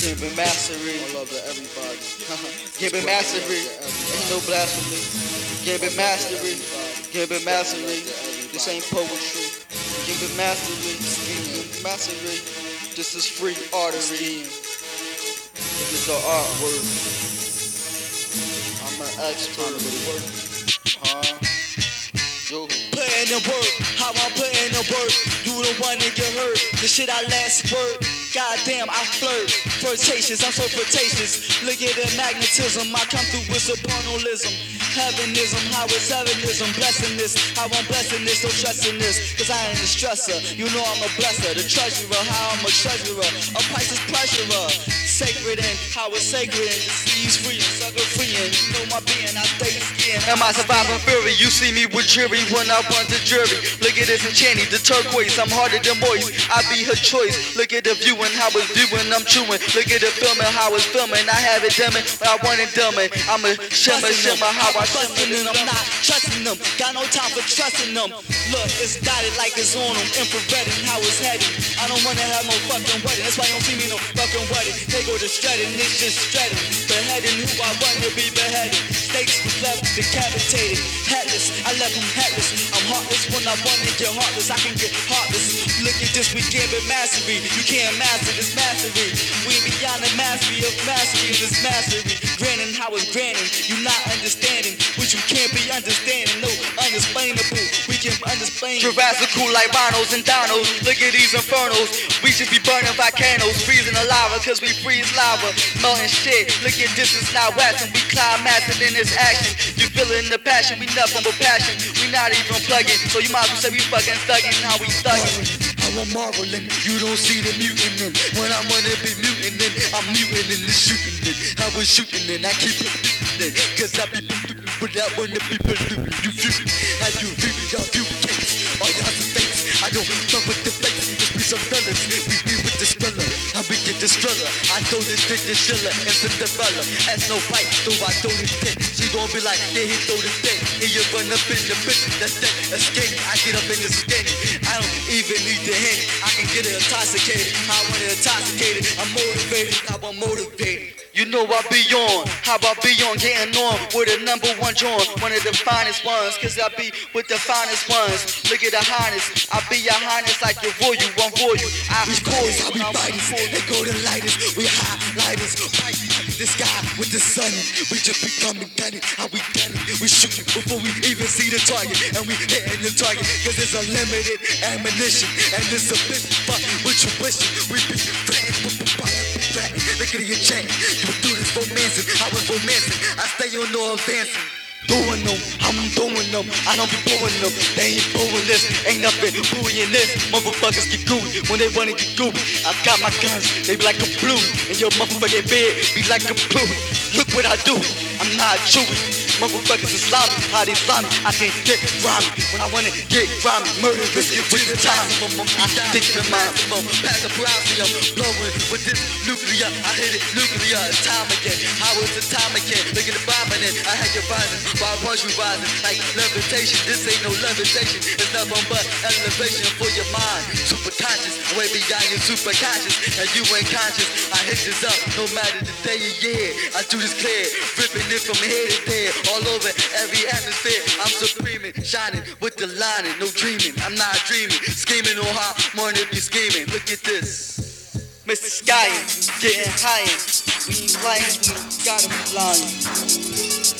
Gambit mastery. All love to everybody. Gambit mastery. Ain't no blasphemy. Gambit mastery. Gambit mastery. This ain't poetry. Gambit mastery. Gambit mastery. This is free artistry. This is the artwork. I'm an expert with work. Huh? Yo. Putting the work, how I'm putting the work. You the one that get hurt. The shit I last word. Goddamn, I flirt. Flirtatious, I'm so flirtatious. Look at the magnetism. I come through with supernalism. Heavenism, how it's heavenism. Blessing this, how I'm blessing this, so stressing this. Cause I ain't a stressor. You know I'm a blesser. The treasurer, how I'm a treasurer. A priceless pleasurer. Sacred and how it's sacred and the seas free and sucker free. And you know my being, I. Am I surviving fury? You see me with jury when I run to jury. Look at this enchanting, the turquoise. I'm harder than moist. I be her choice. Look at the view and how it's viewing. I'm chewing. Look at the filming, how it's filming. I have it dumbing when I want it dumbing. I'm a shimmer, shimmer, how I shimmer. them, I'm not trusting them. Got no time for trusting them. Look, it's dotted like it's on them. Infrared and how it's heading. I don't wanna have no fucking wedding. That's why you don't see me no fucking wedding. They go to shredding, it's just shredding. Beheading who I want to be beheaded. Stakes was left decapitated. I left them headless. I'm heartless when I want to get heartless. I can get heartless. Look at this, we give it mastery. You can't master this mastery. We beyond the mastery of mastery of this mastery. Granting how it's granting. You not understanding, which you can't be understanding. We can like rhinos and dinos. Look at these infernos. We should be burning volcanoes, freezing the lava, cause we freeze lava. Melting shit. Look at this, it's not waxing. We climaxing in this action. You feeling the passion, we nothing but passion. We not even plugging. So you might as well say we fucking thugging how we thugging. I'm marveling, you don't see the mutant in When I'm gonna be mutant in, I'm mutant in the shooting in I was shooting in, I keep it Cause I be shooting without when the people looting You feel? How you feel I don't fuck with the fakes Just be some fellas We be with the thriller I be get this thriller. I throw this dick to Schiller and Cinderella That's no fight, though I throw this dick She gon' be like, yeah, he throw this dick And you run up in the bitch, that's that Escape, I get up in the skin I don't even need the hint I can get it intoxicated. I want it. Intoxicated I'm know I be on, how I be on, getting on with the number one joint, one of the finest ones, cause I be with the finest ones. Look at the highness, I be your highness like your royal, I'm royal. I We coys, how we fighters, they go to lighters, we highlighters, the sky with the sun. We just becoming gunning, how we gunning, we shooting before we even see the target, and we hitting the target, cause it's unlimited ammunition, and it's a bit fuck what you wishing, we be flatting, look at your chain, you do this romancing, I was romancing, I stay on no advancing. Doing them, I'm doing them, I don't be booing them, they ain't booing this, ain't nothing booing this, motherfuckers get gooey when they wanna get gooey, I got my guns, they be like a blue, and your motherfucking bed be like a blue, look what I do, I'm not Jewish, motherfuckers is how they slimy, I can't get grimy, when I wanna get grimy, murderous, with the time, I think the mind, pass the potassium, blowing with this nuclear, I hit it nuclear, it's time again, how is the time again, look at the bombing in, I had you rising, why was you rising, like levitation, this ain't no levitation, it's nothing but elevation for your mind, super conscious, your super conscious, and you ain't conscious, I hit this up, no matter the day or year, I do this clear, ripping it from here to there, all over every atmosphere, I'm supreme, shining with the lining, no dreaming, I'm not dreaming, scheming on how to be scheming, look at this. Mr. Sky, getting higher. We ain't lying, we gotta be lying.